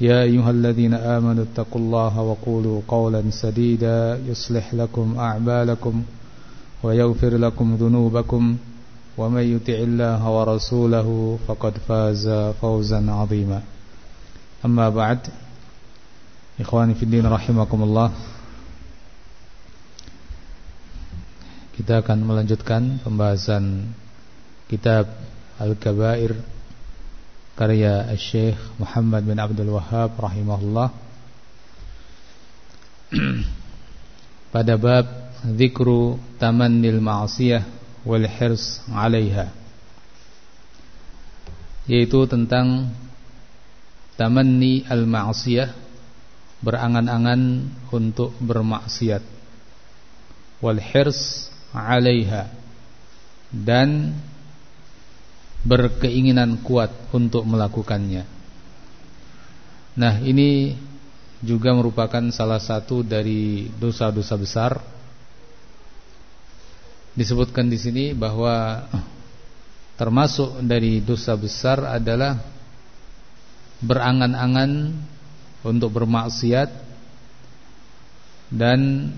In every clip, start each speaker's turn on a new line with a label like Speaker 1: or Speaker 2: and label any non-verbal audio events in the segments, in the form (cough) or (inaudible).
Speaker 1: يا أيها الذين آمنوا اتقوا الله وقولوا قولا سديدا يصلح لكم أعمالكم ويغفر لكم ذنوبكم ومن يطع الله ورسوله فقد فاز فوزا عظيما. أما بعد إخواني في الدين رحمكم الله Kita akan melanjutkan pembahasan kitab Al-Kabair karya Syekh Muhammad bin Abdul Wahhab rahimahullah. (clears throat) Pada bab zikru tamannil ma'siyah wal hirs 'alaiha yaitu tentang tamanni al ma'siyah berangan-angan untuk bermaksiat wal hirs 'alaiha dan berkeinginan kuat untuk melakukannya. Nah, ini juga merupakan salah satu dari dosa-dosa besar. Disebutkan di sini bahwa termasuk dari dosa besar adalah berangan-angan untuk bermaksiat dan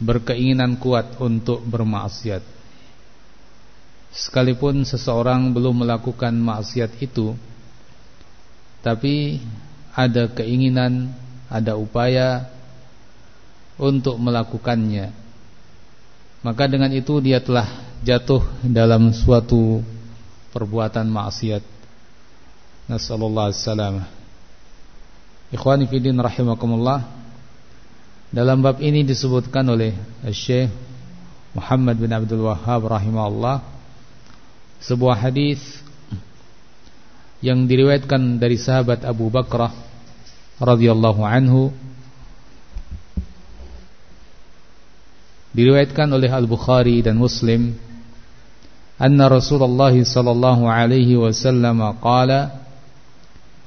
Speaker 1: berkeinginan kuat untuk bermaksiat sekalipun seseorang belum melakukan maksiat itu tapi ada keinginan, ada upaya untuk melakukannya. Maka dengan itu dia telah jatuh dalam suatu perbuatan maksiat. Nasallallahu alaihi wasallam. Fillah rahimakumullah dalam bab ini disebutkan oleh Syekh Muhammad bin Abdul Wahhab rahimahullah sebuah hadis yang diriwayatkan dari sahabat Abu Bakrah radhiyallahu anhu diriwayatkan oleh Al-Bukhari dan Muslim anna Rasulullah sallallahu alaihi wasallam qala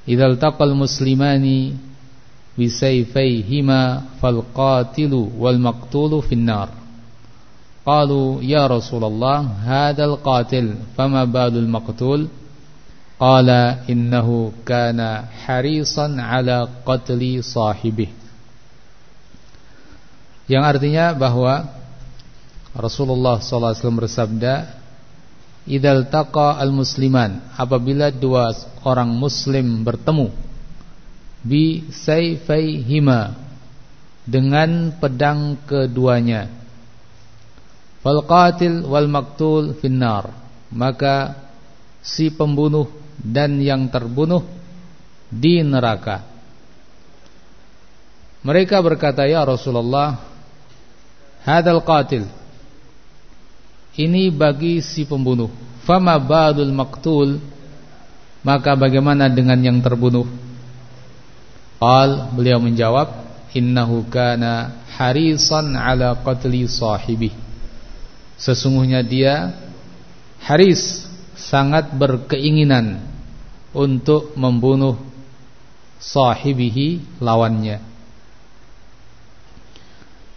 Speaker 1: idza iltaqal muslimani bisayfayhima falqatilu wal maqtulu fin nar Qalu ya Rasulullah هذا qatil fama balul maqtul? Qala innahu kana harisan ala qatli sahibih. Yang artinya bahwa Rasulullah SAW bersabda Idal taqa al-musliman Apabila dua orang muslim bertemu Bi sayfaihima Dengan pedang keduanya. Fal qatil wal maktul finnar. Maka si pembunuh dan yang terbunuh di neraka. Mereka berkata ya Rasulullah Hadal qatil. Ini bagi si pembunuh. Fama ba'dul maktul Maka bagaimana dengan yang terbunuh? Qal beliau menjawab Innahu kana harisan ala qatli sahibih Sesungguhnya dia Haris sangat berkeinginan untuk membunuh sahibihi lawannya.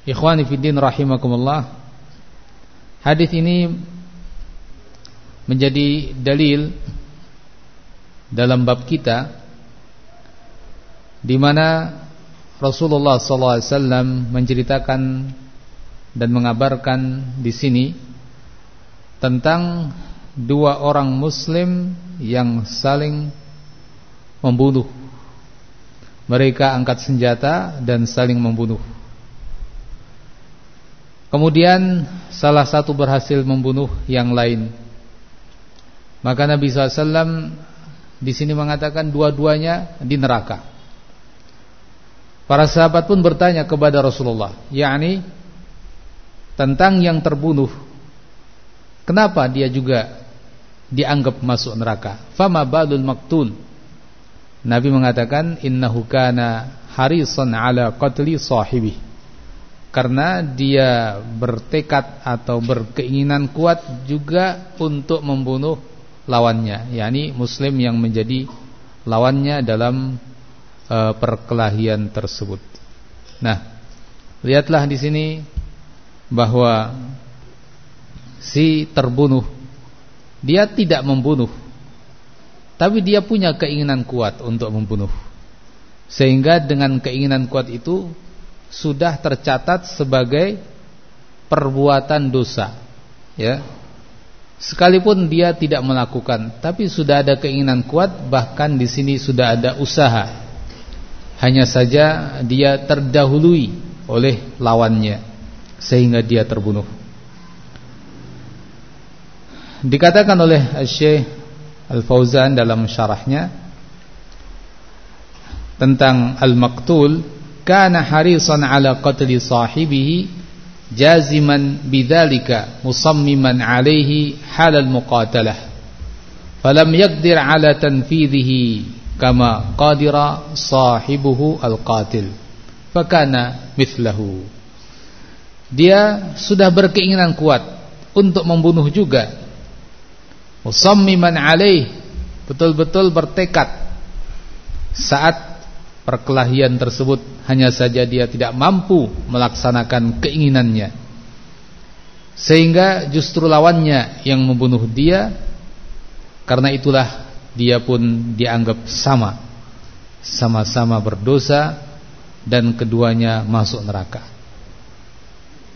Speaker 1: Ikhwani fiddin rahimakumullah. Hadis ini menjadi dalil dalam bab kita di mana Rasulullah wasallam menceritakan dan mengabarkan di sini tentang dua orang muslim yang saling membunuh. Mereka angkat senjata dan saling membunuh. Kemudian salah satu berhasil membunuh yang lain. Maka Nabi SAW di sini mengatakan dua-duanya di neraka. Para sahabat pun bertanya kepada Rasulullah, yakni tentang yang terbunuh. Kenapa dia juga dianggap masuk neraka? Fama balul maktul. Nabi mengatakan innahu kana harisan ala qatli sahibi karena dia bertekad atau berkeinginan kuat juga untuk membunuh lawannya yakni muslim yang menjadi lawannya dalam uh, perkelahian tersebut. Nah, lihatlah di sini bahwa si terbunuh dia tidak membunuh tapi dia punya keinginan kuat untuk membunuh. Sehingga dengan keinginan kuat itu sudah tercatat sebagai perbuatan dosa ya. Sekalipun dia tidak melakukan tapi sudah ada keinginan kuat bahkan di sini sudah ada usaha. Hanya saja dia terdahului oleh lawannya sehingga dia terbunuh dikatakan oleh Syekh Al-Fauzan dalam syarahnya tentang al-maqtul kana harisan ala qatli sahibihi jaziman bidzalika musammiman alaihi halal muqatalah falam yaqdir ala tanfidhihi kama qadira sahibuhu alqatil fakana mithlahu dia sudah berkeinginan kuat untuk membunuh juga. Musammiman alaih betul-betul bertekad. Saat perkelahian tersebut hanya saja dia tidak mampu melaksanakan keinginannya. Sehingga justru lawannya yang membunuh dia karena itulah dia pun dianggap sama. Sama-sama berdosa dan keduanya masuk neraka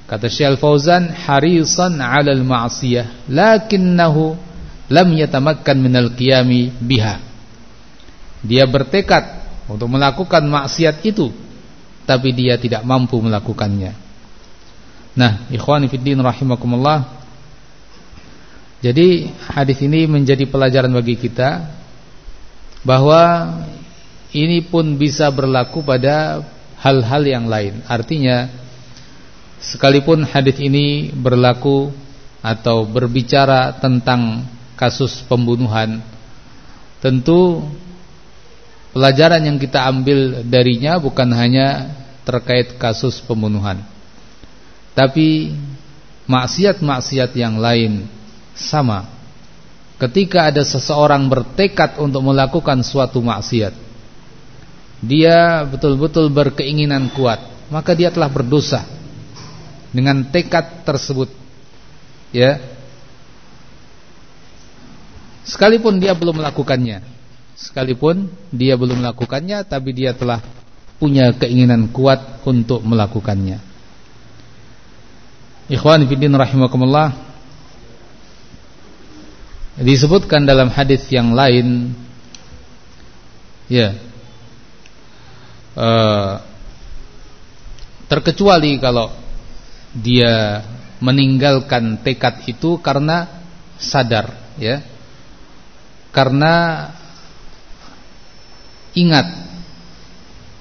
Speaker 1: kata Syekh Fauzan harisan 'alal ma'siyah lakinnahu lam yatamakkan minal qiyami biha dia bertekad untuk melakukan maksiat itu tapi dia tidak mampu melakukannya. Nah, ikhwani fiddin rahimakumullah. Jadi hadis ini menjadi pelajaran bagi kita bahwa ini pun bisa berlaku pada hal-hal yang lain. Artinya sekalipun hadis ini berlaku atau berbicara tentang kasus pembunuhan, tentu Pelajaran yang kita ambil darinya bukan hanya terkait kasus pembunuhan Tapi maksiat-maksiat yang lain sama. Ketika ada seseorang bertekad untuk melakukan suatu maksiat Dia betul-betul berkeinginan kuat Maka dia telah berdosa Dengan tekad tersebut. Ya. Sekalipun dia belum melakukannya. Sekalipun dia belum melakukannya tapi dia telah punya keinginan kuat untuk melakukannya. Ikhwan fillah rahimakumullah. Disebutkan dalam hadis yang lain. Ya. Uh, terkecuali kalau dia meninggalkan tekad itu karena sadar ya. Karena ingat.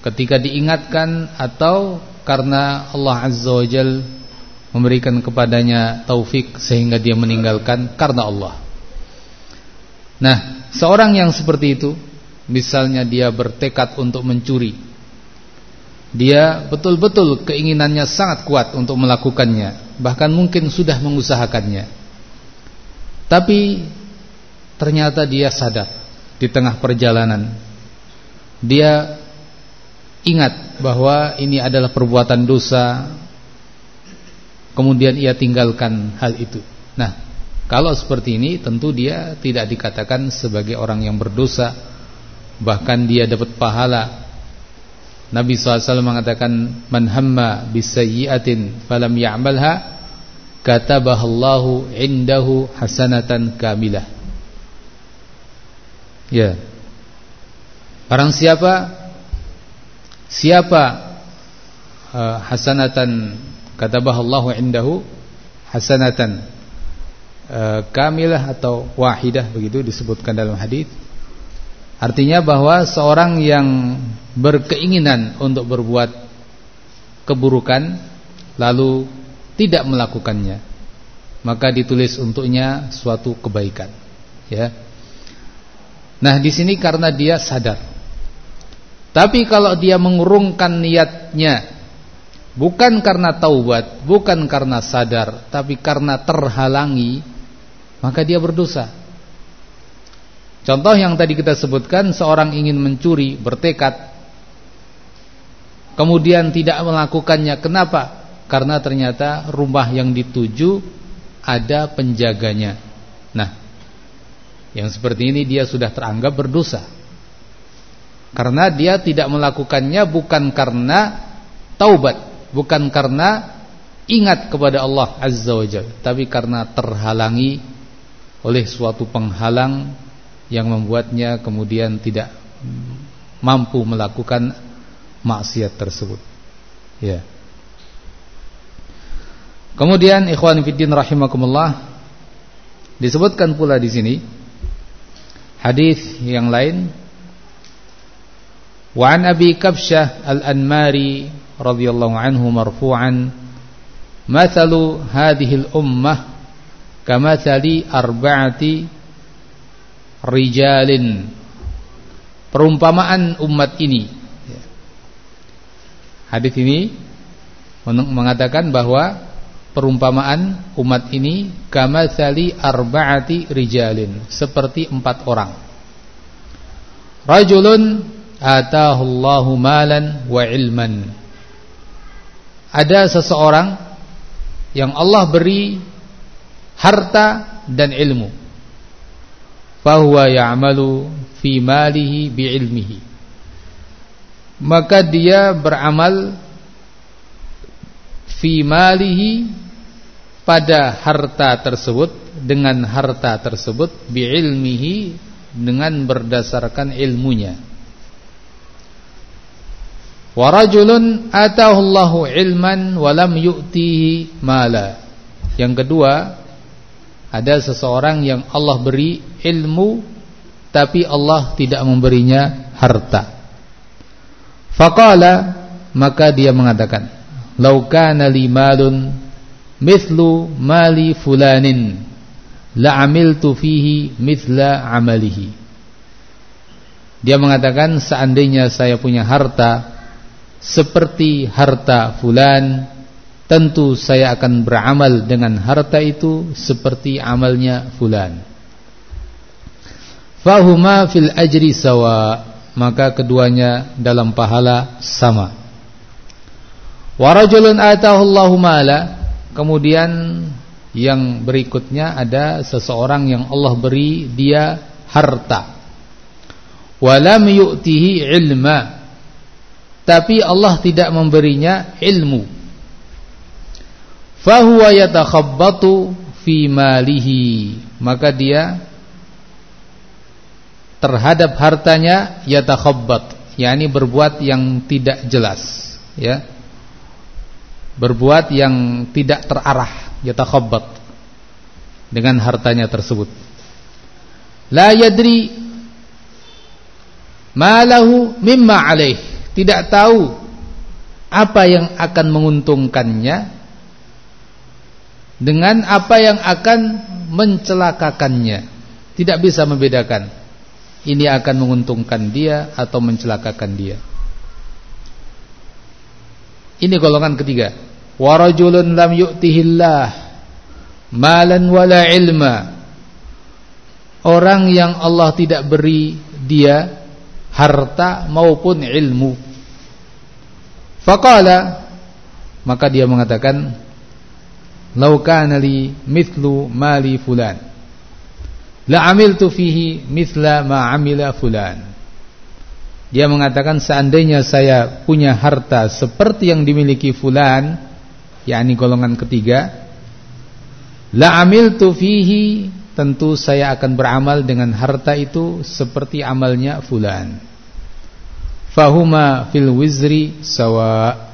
Speaker 1: Ketika diingatkan atau karena Allah Azza wa Jal memberikan kepadanya taufik sehingga dia meninggalkan karena Allah. Nah, seorang yang seperti itu, misalnya dia bertekad untuk mencuri, dia betul-betul keinginannya sangat kuat untuk melakukannya, bahkan mungkin sudah mengusahakannya. Tapi ternyata dia sadar di tengah perjalanan. Dia ingat bahwa ini adalah perbuatan dosa. Kemudian ia tinggalkan hal itu. Nah kalau seperti ini tentu dia tidak dikatakan sebagai orang yang berdosa. Bahkan dia dapat pahala Nabi SAW mengatakan man hamma bisayyi'atin falam ya'malha katabahallahu indahu hasanatan kamilah. Ya. Barang siapa siapa uh, hasanatan katabahu Allahu indahu hasanatan e, kamilah atau wahidah begitu disebutkan dalam hadis artinya bahwa seorang yang berkeinginan untuk berbuat keburukan lalu tidak melakukannya maka ditulis untuknya suatu kebaikan ya. Nah di sini karena dia sadar. Tapi kalau dia mengurungkan niatnya bukan karena taubat bukan karena sadar tapi karena terhalangi maka dia berdosa contoh yang tadi kita sebutkan seorang ingin mencuri bertekad kemudian tidak melakukannya kenapa karena ternyata rumah yang dituju ada penjaganya. Nah, yang seperti ini dia sudah teranggap berdosa. Karena dia tidak melakukannya bukan karena taubat, bukan karena ingat kepada Allah Azza wa Jalla, tapi karena terhalangi oleh suatu penghalang yang membuatnya kemudian tidak mampu melakukan maksiat tersebut. Ya. Kemudian ikhwan fillah rahimakumullah disebutkan pula di sini hadis yang lain wa an Abi Kabsyah Al-Anmari radhiyallahu anhu marfu'an mathalu hadhihi al-ummah kamathali arba'ati rijalin perumpamaan umat ini. Hadis ini mengatakan bahwa perumpamaan umat ini kama sali arba'ati rijalin seperti empat orang. Rajulun atahullahu malan wa ilman. Ada seseorang yang Allah beri harta dan ilmu fahuwa ya'malu fi malihi bi ilmihi maka dia beramal fi malihi pada harta tersebut dengan harta tersebut biilmihi dengan berdasarkan ilmunya. Wa rajulun atahu Allahu ilman wa lam yu'tihi mala. Yang kedua, ada seseorang yang Allah beri ilmu tapi Allah tidak memberinya harta. Faqala maka dia mengatakan, "Lau kana li malun mithlu mali fulanin la amiltu fihi mithla amalihi dia mengatakan seandainya saya punya harta seperti harta fulan tentu saya akan beramal dengan harta itu seperti amalnya fulan fahuma fil ajri sawa maka keduanya dalam pahala sama wa rajulun atahu mala Kemudian yang berikutnya ada seseorang yang Allah beri dia harta. Walam yu'tihi ilma. Tapi Allah tidak memberinya ilmu. Fahuwa yatakhabbatu fi malihi. Maka dia terhadap hartanya yatakhabbat, yakni berbuat yang tidak jelas, ya. Berbuat yang tidak terarah yatakhabbat dengan hartanya tersebut. La yadri malahu mimma alaih. Tidak tahu apa yang akan menguntungkannya dengan apa yang akan mencelakakannya tidak bisa membedakan ini akan menguntungkan dia atau mencelakakan dia ini golongan ketiga. Warajulun lam yu'tihillah malan wala ilma. Orang yang Allah tidak beri dia harta maupun ilmu. Faqala maka dia mengatakan Lau kana li mithlu mali fulan la amiltu fihi mithla ma amila fulan dia mengatakan seandainya saya punya harta seperti yang dimiliki fulan, yakni golongan ketiga, la amiltu fihi, tentu saya akan beramal dengan harta itu seperti amalnya fulan. Fahuma fil wizri sawa.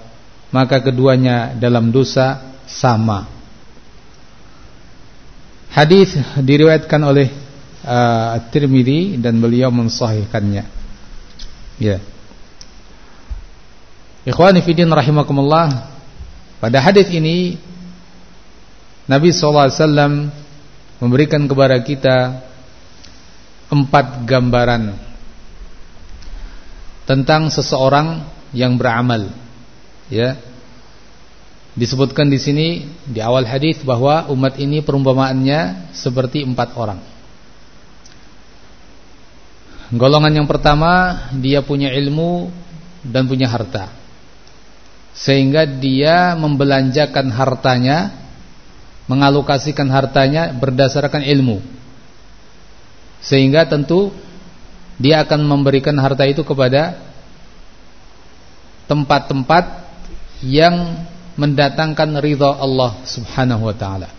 Speaker 1: maka keduanya dalam dosa sama. Hadis diriwayatkan oleh uh, At-Tirmidzi dan beliau mensahihkannya. Ya. Ikhwani fillah rahimakumullah. Pada hadis ini Nabi sallallahu alaihi wasallam memberikan kepada kita empat gambaran tentang seseorang yang beramal ya disebutkan di sini di awal hadis bahwa umat ini perumpamaannya seperti empat orang. Golongan yang pertama dia punya ilmu dan punya harta. Sehingga dia membelanjakan hartanya mengalokasikan hartanya berdasarkan ilmu. Sehingga tentu dia akan memberikan harta itu kepada tempat-tempat yang mendatangkan ridha Allah Subhanahu wa taala.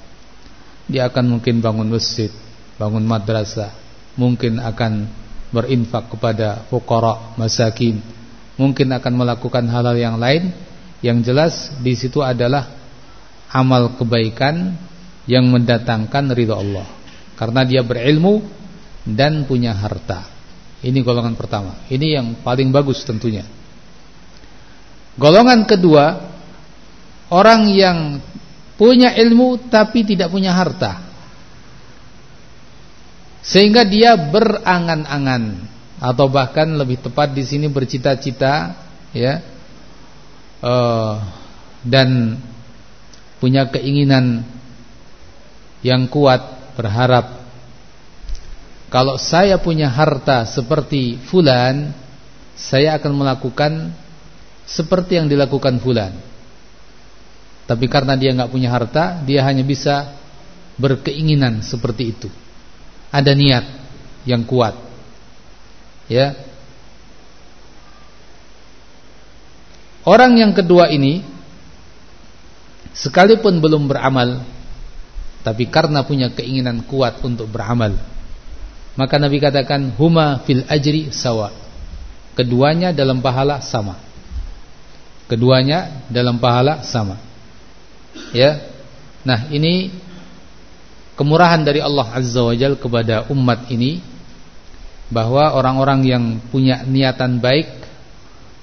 Speaker 1: Dia akan mungkin bangun masjid, bangun madrasah, mungkin akan berinfak kepada fuqara, masakin, mungkin akan melakukan hal-hal yang lain yang jelas di situ adalah amal kebaikan yang mendatangkan ridha Allah. Karena dia berilmu dan punya harta. Ini golongan pertama. Ini yang paling bagus tentunya. Golongan kedua, orang yang punya ilmu tapi tidak punya harta. Sehingga dia berangan-angan atau bahkan lebih tepat di sini bercita-cita ya. Uh, dan punya keinginan yang kuat berharap kalau saya punya harta seperti fulan saya akan melakukan seperti yang dilakukan fulan. Tapi karena dia nggak punya harta, dia hanya bisa berkeinginan seperti itu. Ada niat yang kuat. Ya. Orang yang kedua ini sekalipun belum beramal tapi karena punya keinginan kuat untuk beramal maka Nabi katakan huma fil ajri sawa keduanya dalam pahala sama Keduanya dalam pahala sama. Ya. Nah, ini kemurahan dari Allah Azza wa Jalla kepada umat ini bahwa orang-orang yang punya niatan baik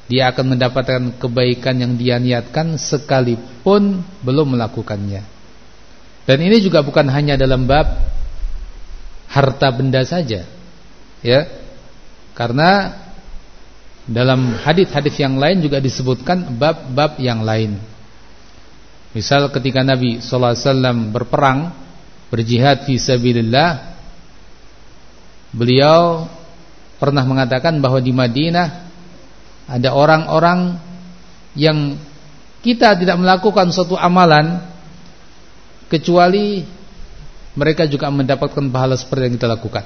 Speaker 1: dia akan mendapatkan kebaikan yang dia niatkan sekalipun belum melakukannya. Dan ini juga bukan hanya dalam bab harta benda saja. Ya. Karena dalam hadis-hadis yang lain juga disebutkan bab-bab yang lain. Misal ketika Nabi sallallahu alaihi wasallam berperang, berjihad fi sabilillah, beliau pernah mengatakan bahwa di Madinah ada orang-orang yang kita tidak melakukan suatu amalan kecuali mereka juga mendapatkan pahala seperti yang kita lakukan.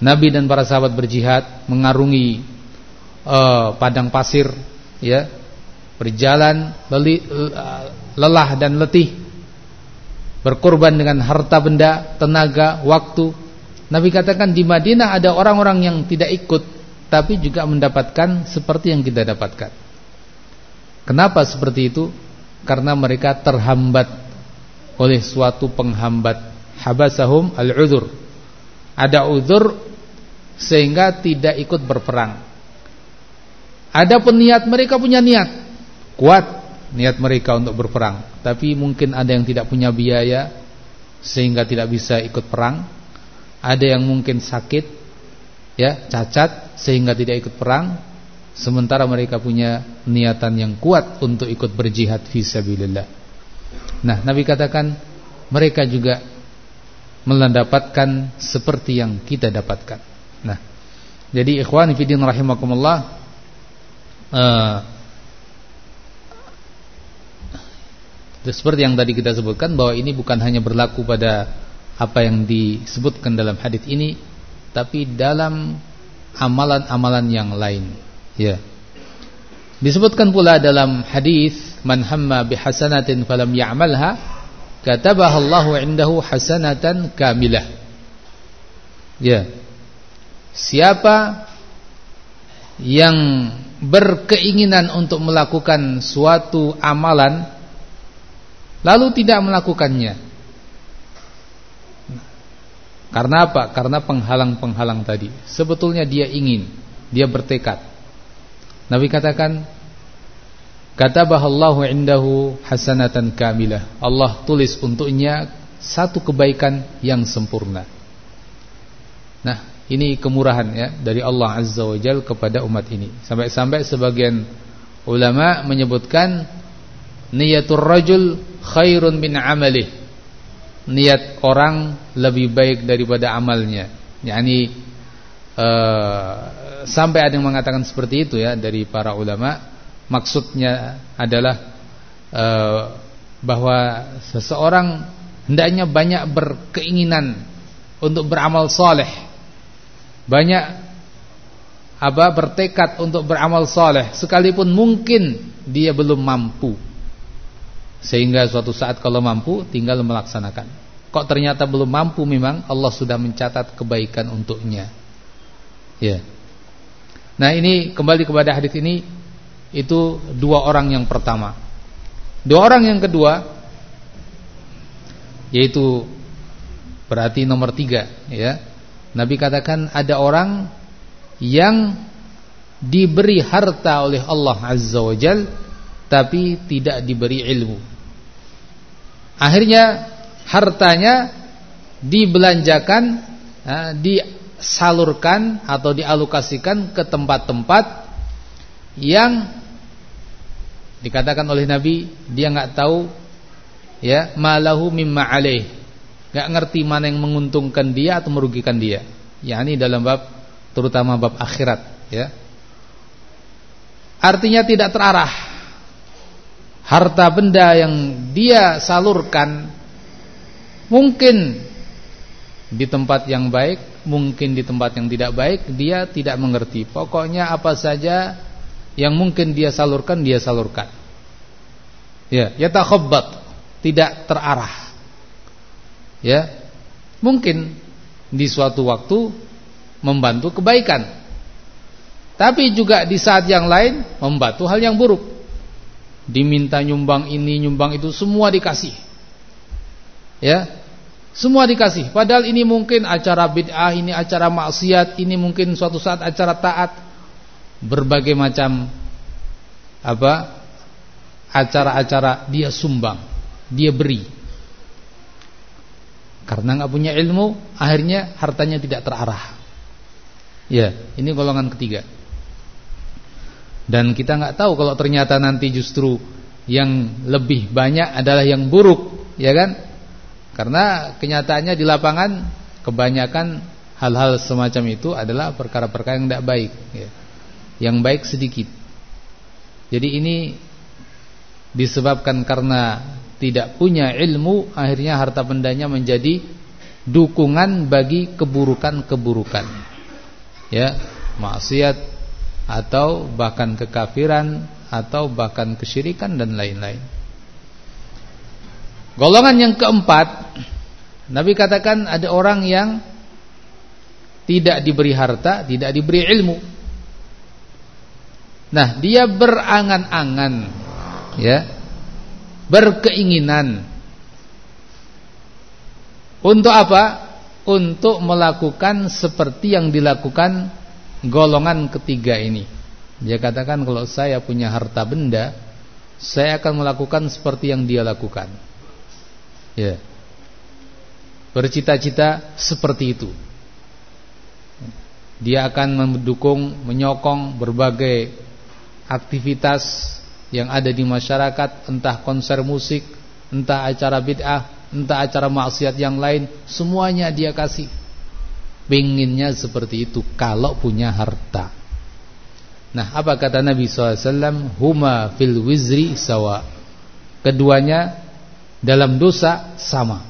Speaker 1: Nabi dan para sahabat berjihad mengarungi uh, padang pasir ya berjalan leli, uh, lelah dan letih berkorban dengan harta benda, tenaga, waktu. Nabi katakan di Madinah ada orang-orang yang tidak ikut tapi juga mendapatkan seperti yang kita dapatkan. Kenapa seperti itu? Karena mereka terhambat oleh suatu penghambat habasahum al-udhur. Ada udhur sehingga tidak ikut berperang. Ada peniat mereka punya niat kuat niat mereka untuk berperang, tapi mungkin ada yang tidak punya biaya sehingga tidak bisa ikut perang. Ada yang mungkin sakit ya, cacat sehingga tidak ikut perang. Sementara mereka punya niatan yang kuat untuk ikut berjihad fi sabilillah. Nah, Nabi katakan mereka juga mendapatkan seperti yang kita dapatkan. Nah, jadi ikhwan fillah rahimakumullah uh, seperti yang tadi kita sebutkan bahwa ini bukan hanya berlaku pada apa yang disebutkan dalam hadis ini tapi dalam amalan-amalan yang lain. Ya. Disebutkan pula dalam hadis man hamma bihasanatin falam ya'malha katabaha Allahu indahu hasanatan kamilah. Ya. Siapa
Speaker 2: yang berkeinginan untuk melakukan suatu amalan lalu tidak melakukannya. Karena apa? Karena penghalang-penghalang tadi. Sebetulnya dia ingin, dia bertekad. Nabi katakan, Katabahallahu indahu hasanatan kamilah. Allah tulis untuknya satu kebaikan yang sempurna. Nah, ini kemurahan ya dari Allah Azza wa Jal kepada umat ini. Sampai-sampai sebagian ulama menyebutkan niyatur rajul khairun min amalih. Niat orang lebih baik daripada amalnya. Yani uh, sampai ada yang mengatakan seperti itu ya dari para ulama. Maksudnya adalah uh, bahwa seseorang hendaknya banyak berkeinginan untuk beramal soleh banyak apa bertekad untuk beramal soleh sekalipun mungkin dia belum mampu sehingga suatu saat kalau mampu tinggal melaksanakan. Kok ternyata belum mampu memang Allah sudah mencatat kebaikan untuknya. Ya. Nah ini kembali kepada hadis ini itu dua orang yang pertama. Dua orang yang kedua yaitu berarti nomor tiga ya. Nabi katakan ada orang yang diberi harta oleh Allah Azza wa Jal tapi tidak diberi ilmu. Akhirnya hartanya dibelanjakan, disalurkan atau dialokasikan ke tempat-tempat yang dikatakan oleh Nabi dia nggak tahu ya malahu mimma alaih nggak ngerti mana yang menguntungkan dia atau merugikan dia. yakni dalam bab terutama bab akhirat, ya. Artinya tidak terarah. Harta benda yang dia salurkan mungkin di tempat yang baik, mungkin di tempat yang tidak baik, dia tidak mengerti. Pokoknya apa saja yang mungkin dia salurkan, dia salurkan. Ya, yatakhabbat, tidak terarah ya mungkin di suatu waktu membantu kebaikan tapi juga di saat yang lain membantu hal yang buruk diminta nyumbang ini nyumbang itu semua dikasih. Ya. Semua dikasih. Padahal ini mungkin acara bid'ah ini acara maksiat ini mungkin suatu saat acara taat. Berbagai macam apa acara-acara dia sumbang dia beri. Karena nggak punya ilmu, akhirnya hartanya tidak terarah. Ya, ini golongan ketiga. Dan kita nggak tahu kalau ternyata nanti justru yang lebih banyak adalah yang buruk, ya kan? Karena kenyataannya di lapangan kebanyakan hal-hal semacam itu adalah perkara-perkara yang tidak baik, ya. Yang baik sedikit. Jadi ini disebabkan karena tidak punya ilmu akhirnya harta bendanya menjadi dukungan bagi keburukan-keburukan ya maksiat atau bahkan kekafiran atau bahkan kesyirikan dan lain-lain. Golongan yang keempat Nabi katakan ada orang yang tidak diberi harta tidak diberi ilmu. Nah dia berangan-angan ya berkeinginan. Untuk apa? Untuk melakukan seperti yang dilakukan golongan ketiga ini. Dia katakan kalau saya punya harta benda, saya akan melakukan seperti yang dia lakukan. Ya. Bercita-cita seperti itu. Dia akan mendukung, menyokong berbagai aktivitas yang ada di masyarakat entah konser musik, entah acara bid'ah, entah acara maksiat yang lain, semuanya dia kasih. Pengennya seperti itu kalau punya harta. Nah, apa kata Nabi SAW? Huma fil wizri sawa. Keduanya dalam dosa sama.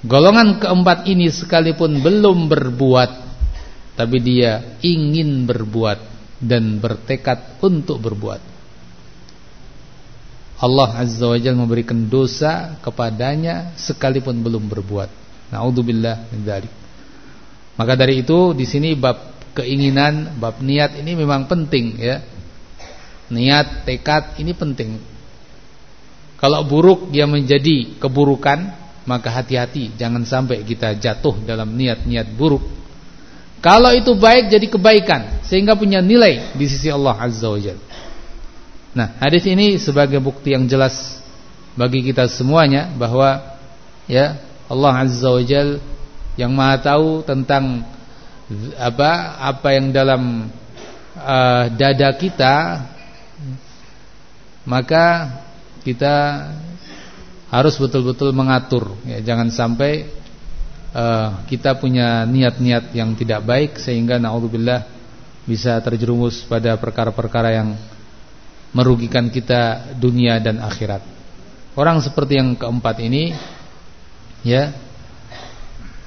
Speaker 2: Golongan keempat ini sekalipun belum berbuat, tapi dia ingin berbuat dan bertekad untuk berbuat. Allah Azza wa Jalla memberikan dosa kepadanya sekalipun belum berbuat. Nauzubillah min dzalik. Maka dari itu di sini bab keinginan, bab niat ini memang penting ya. Niat, tekad ini penting. Kalau buruk dia menjadi keburukan, maka hati-hati jangan sampai kita jatuh dalam niat-niat buruk. Kalau itu baik jadi kebaikan sehingga punya nilai di sisi Allah Azza wa Jalla. Nah, hadis ini sebagai bukti yang jelas bagi kita semuanya bahwa ya Allah Azza wa Jalla yang Maha tahu tentang apa apa yang dalam uh, dada kita maka kita harus betul-betul mengatur ya jangan sampai uh, kita punya niat-niat yang tidak baik sehingga naudzubillah bisa terjerumus pada perkara-perkara yang merugikan kita dunia dan akhirat. Orang seperti yang keempat ini ya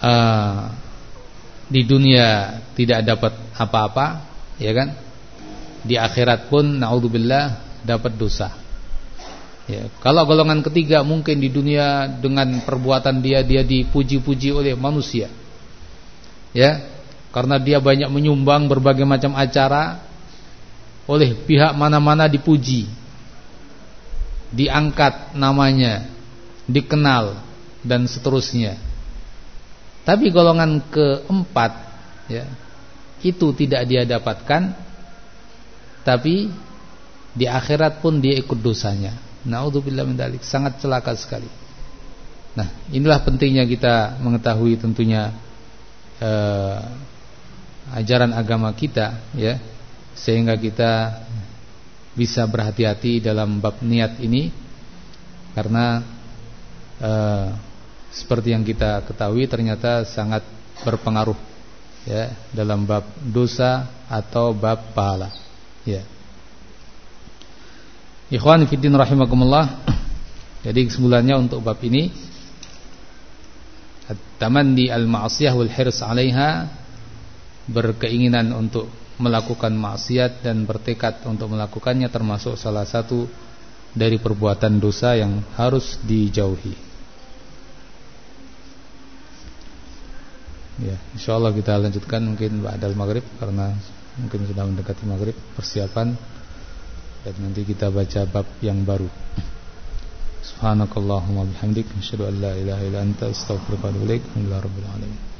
Speaker 2: uh, di dunia tidak dapat apa-apa, ya kan? Di akhirat pun naudzubillah dapat dosa. Ya, kalau golongan ketiga mungkin di dunia dengan perbuatan dia dia dipuji-puji oleh manusia. Ya, karena dia banyak menyumbang berbagai macam acara oleh pihak mana-mana dipuji. Diangkat namanya, dikenal dan seterusnya. Tapi golongan keempat ya, itu tidak dia dapatkan tapi di akhirat pun dia ikut dosanya. Naudzubillah min dalik, sangat celaka sekali. Nah, inilah pentingnya kita mengetahui tentunya eh, ajaran agama kita ya, sehingga kita bisa berhati-hati dalam bab niat ini karena eh, seperti yang kita ketahui ternyata sangat berpengaruh ya dalam bab dosa atau bab pahala. Ya. Ikhwan fiddin rahimakumullah. Jadi kesimpulannya untuk bab ini At-tamanni al-ma'siyah wal hirs 'alaiha berkeinginan untuk melakukan maksiat dan bertekad untuk melakukannya termasuk salah satu dari perbuatan dosa yang harus dijauhi. Ya, insyaallah kita lanjutkan mungkin ba'dal maghrib karena mungkin sudah mendekati maghrib persiapan dan nanti kita baca bab yang baru. Subhanakallahumma bihamdik asyhadu an la ilaha illa anta astaghfiruka wa atubu ilaik.